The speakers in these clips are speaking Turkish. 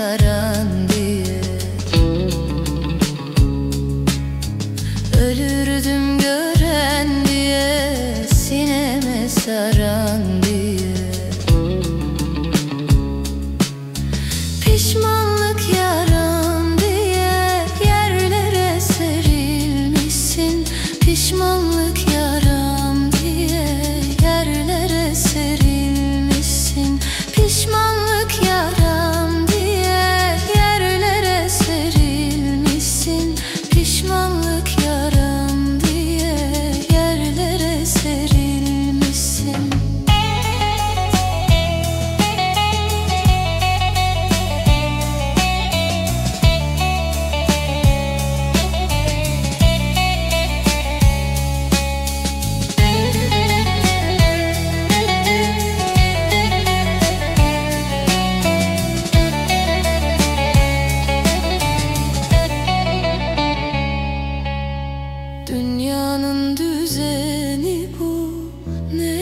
kurtaran diye. Ölürdüm gören diye Sineme saran diye. Pişmanlık yaram diye Yerlere serilmişsin. Pişmanlık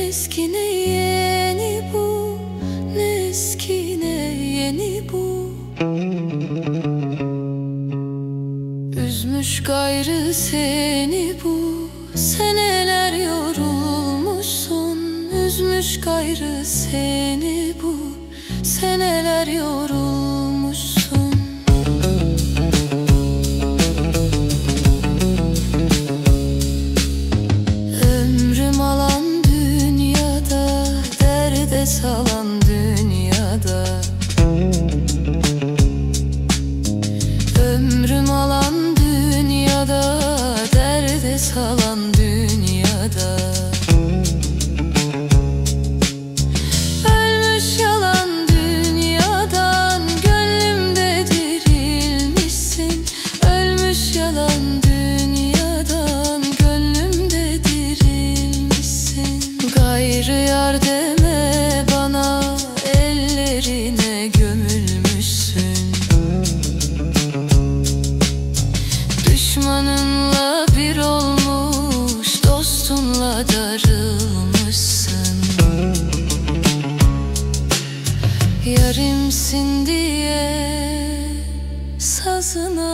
eski ne yeni bu Ne eski ne yeni bu. Üzmüş gayrı seni bu Seneler yorulmuşsun. Üzmüş gayrı seni bu Seneler yorulmuşsun salan dünyada. Ömrüm alan dünyada Derde salan dünyada. Ölmüş yalan dünyadan Gönlümde dirilmişsin. Ölmüş yalan dünyadan Gönlümde dirilmişsin. Gayrı yar Yarimsin diye Sazına